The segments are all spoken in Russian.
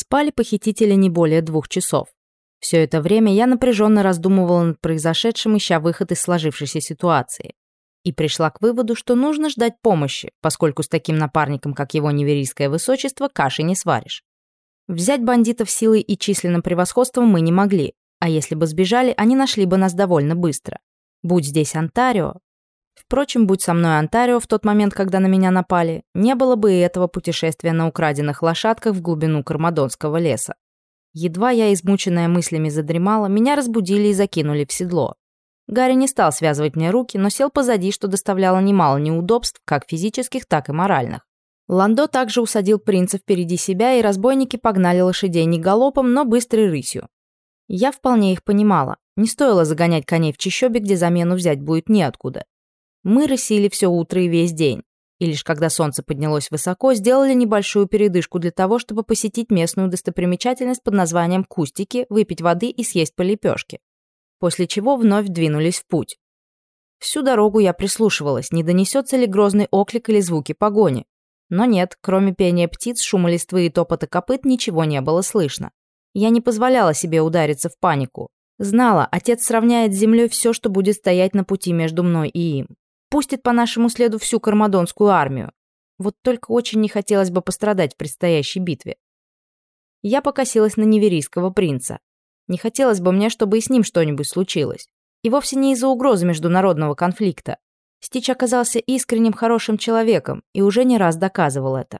Спали похитители не более двух часов. Все это время я напряженно раздумывала над произошедшим, ища выход из сложившейся ситуации. И пришла к выводу, что нужно ждать помощи, поскольку с таким напарником, как его неверийское высочество, каши не сваришь. Взять бандитов силой и численным превосходством мы не могли, а если бы сбежали, они нашли бы нас довольно быстро. Будь здесь Онтарио... Впрочем, будь со мной Онтарио в тот момент, когда на меня напали, не было бы и этого путешествия на украденных лошадках в глубину Кармадонского леса. Едва я, измученная мыслями, задремала, меня разбудили и закинули в седло. Гарри не стал связывать мне руки, но сел позади, что доставляло немало неудобств, как физических, так и моральных. Ландо также усадил принца впереди себя, и разбойники погнали лошадей не галопом, но быстрой рысью. Я вполне их понимала. Не стоило загонять коней в чащобе, где замену взять будет неоткуда. Мы рысили все утро и весь день и лишь когда солнце поднялось высоко, сделали небольшую передышку для того, чтобы посетить местную достопримечательность под названием Кустики, выпить воды и съесть по лепешке. После чего вновь двинулись в путь. Всю дорогу я прислушивалась, не донесется ли грозный оклик или звуки погони. Но нет, кроме пения птиц, шума листвы и топота копыт ничего не было слышно. Я не позволяла себе удариться в панику. Знала, отец сравняет с землей все, что будет стоять на пути между мной и им пустит по нашему следу всю кармадонскую армию. Вот только очень не хотелось бы пострадать в предстоящей битве. Я покосилась на неверийского принца. Не хотелось бы мне, чтобы и с ним что-нибудь случилось. И вовсе не из-за угрозы международного конфликта. Стич оказался искренним хорошим человеком и уже не раз доказывал это.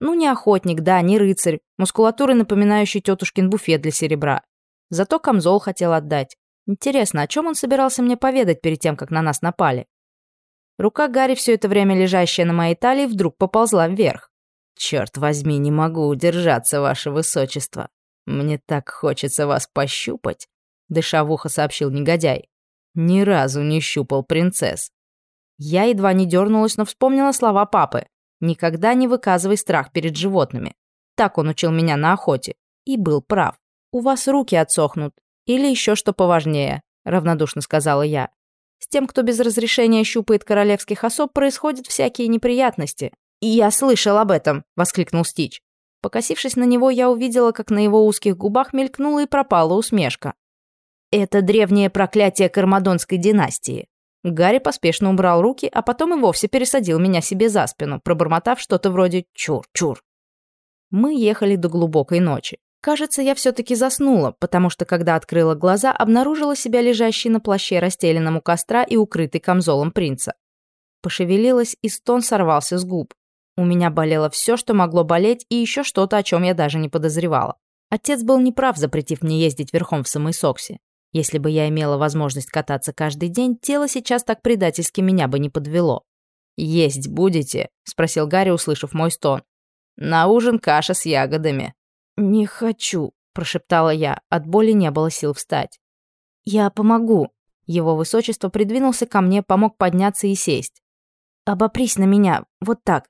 Ну, не охотник, да, не рыцарь, мускулатуры, напоминающий тетушкин буфет для серебра. Зато камзол хотел отдать. Интересно, о чем он собирался мне поведать перед тем, как на нас напали? Рука Гарри, все это время лежащая на моей талии, вдруг поползла вверх. «Черт возьми, не могу удержаться, ваше высочество. Мне так хочется вас пощупать», — дыша в ухо сообщил негодяй. «Ни разу не щупал принцесс». Я едва не дернулась, но вспомнила слова папы. «Никогда не выказывай страх перед животными». Так он учил меня на охоте. И был прав. «У вас руки отсохнут. Или еще что поважнее», — равнодушно сказала я. С тем, кто без разрешения щупает королевских особ, происходят всякие неприятности. «И я слышал об этом!» — воскликнул Стич. Покосившись на него, я увидела, как на его узких губах мелькнула и пропала усмешка. «Это древнее проклятие Кармадонской династии». Гарри поспешно убрал руки, а потом и вовсе пересадил меня себе за спину, пробормотав что-то вроде «чур-чур». Мы ехали до глубокой ночи. Кажется, я все-таки заснула, потому что, когда открыла глаза, обнаружила себя лежащей на плаще, расстеленном у костра и укрытой камзолом принца. Пошевелилась, и стон сорвался с губ. У меня болело все, что могло болеть, и еще что-то, о чем я даже не подозревала. Отец был неправ, запретив мне ездить верхом в самой Соксе. Если бы я имела возможность кататься каждый день, тело сейчас так предательски меня бы не подвело. «Есть будете?» — спросил Гарри, услышав мой стон. «На ужин каша с ягодами», «Не хочу», — прошептала я. От боли не было сил встать. «Я помогу». Его высочество придвинулся ко мне, помог подняться и сесть. «Обопрись на меня, вот так.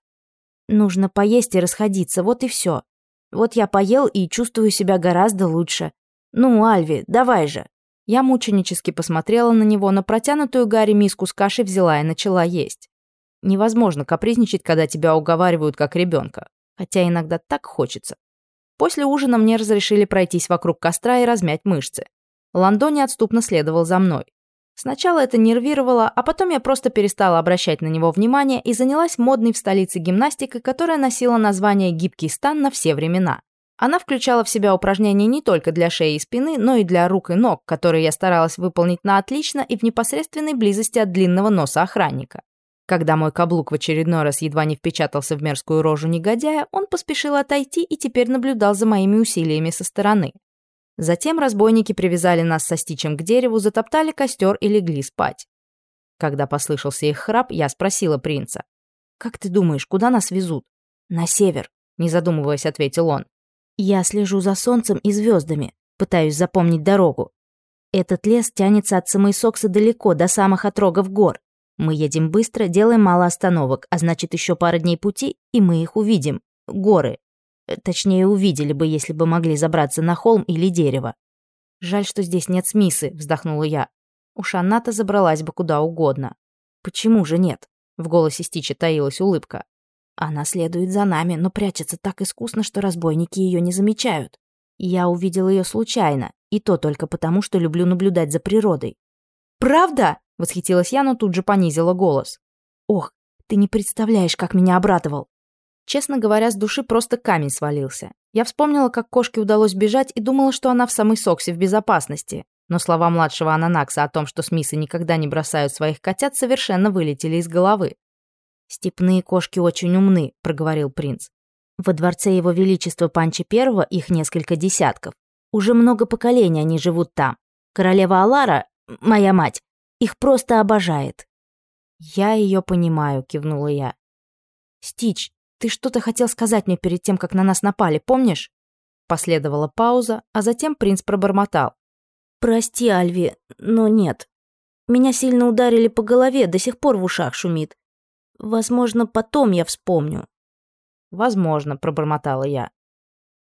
Нужно поесть и расходиться, вот и все. Вот я поел и чувствую себя гораздо лучше. Ну, Альви, давай же». Я мученически посмотрела на него, на протянутую Гарри миску с кашей взяла и начала есть. Невозможно капризничать, когда тебя уговаривают как ребенка. Хотя иногда так хочется. После ужина мне разрешили пройтись вокруг костра и размять мышцы. Ландо неотступно следовал за мной. Сначала это нервировало, а потом я просто перестала обращать на него внимание и занялась модной в столице гимнастикой, которая носила название «гибкий стан» на все времена. Она включала в себя упражнения не только для шеи и спины, но и для рук и ног, которые я старалась выполнить на отлично и в непосредственной близости от длинного носа охранника. Когда мой каблук в очередной раз едва не впечатался в мерзкую рожу негодяя, он поспешил отойти и теперь наблюдал за моими усилиями со стороны. Затем разбойники привязали нас со стичем к дереву, затоптали костер и легли спать. Когда послышался их храп, я спросила принца. «Как ты думаешь, куда нас везут?» «На север», — не задумываясь, ответил он. «Я слежу за солнцем и звездами, пытаюсь запомнить дорогу. Этот лес тянется от самой Сокса далеко, до самых отрогов гор. Мы едем быстро, делаем мало остановок, а значит, еще пара дней пути, и мы их увидим. Горы. Э, точнее, увидели бы, если бы могли забраться на холм или дерево. Жаль, что здесь нет Смисы, вздохнула я. Уж она-то забралась бы куда угодно. Почему же нет? В голосе Стича таилась улыбка. Она следует за нами, но прячется так искусно, что разбойники ее не замечают. Я увидел ее случайно, и то только потому, что люблю наблюдать за природой. «Правда?» — восхитилась я, но тут же понизила голос. «Ох, ты не представляешь, как меня обрадовал!» Честно говоря, с души просто камень свалился. Я вспомнила, как кошке удалось бежать, и думала, что она в самой Соксе в безопасности. Но слова младшего Ананакса о том, что Смисы никогда не бросают своих котят, совершенно вылетели из головы. «Степные кошки очень умны», — проговорил принц. «Во дворце его величества Панчи Первого их несколько десятков. Уже много поколений они живут там. Королева Алара, моя мать, их просто обожает». «Я ее понимаю», — кивнула я. «Стич, ты что-то хотел сказать мне перед тем, как на нас напали, помнишь?» Последовала пауза, а затем принц пробормотал. «Прости, Альви, но нет. Меня сильно ударили по голове, до сих пор в ушах шумит. Возможно, потом я вспомню». «Возможно», — пробормотала я.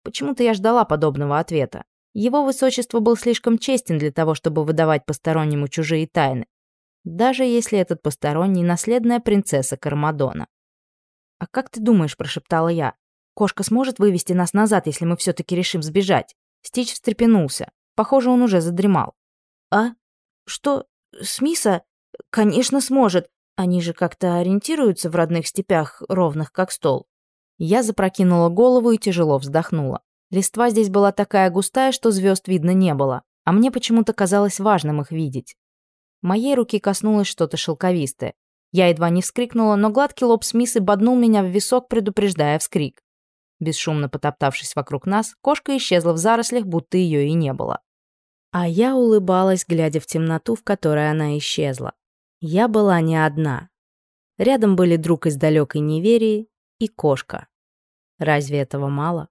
Почему-то я ждала подобного ответа. Его высочество был слишком честен для того, чтобы выдавать постороннему чужие тайны. Даже если этот посторонний — наследная принцесса Кармадона. «А как ты думаешь?» — прошептала я. «Кошка сможет вывести нас назад, если мы все-таки решим сбежать?» Стич встрепенулся. Похоже, он уже задремал. «А? Что? Смиса? Конечно, сможет. Они же как-то ориентируются в родных степях, ровных как стол». Я запрокинула голову и тяжело вздохнула. Листва здесь была такая густая, что звезд видно не было, а мне почему-то казалось важным их видеть. Моей руки коснулось что-то шелковистое. Я едва не вскрикнула, но гладкий лоб Смисы боднул меня в висок, предупреждая вскрик. Бесшумно потоптавшись вокруг нас, кошка исчезла в зарослях, будто ее и не было. А я улыбалась, глядя в темноту, в которой она исчезла. Я была не одна. Рядом были друг из далекой неверии и кошка. Разве этого мало?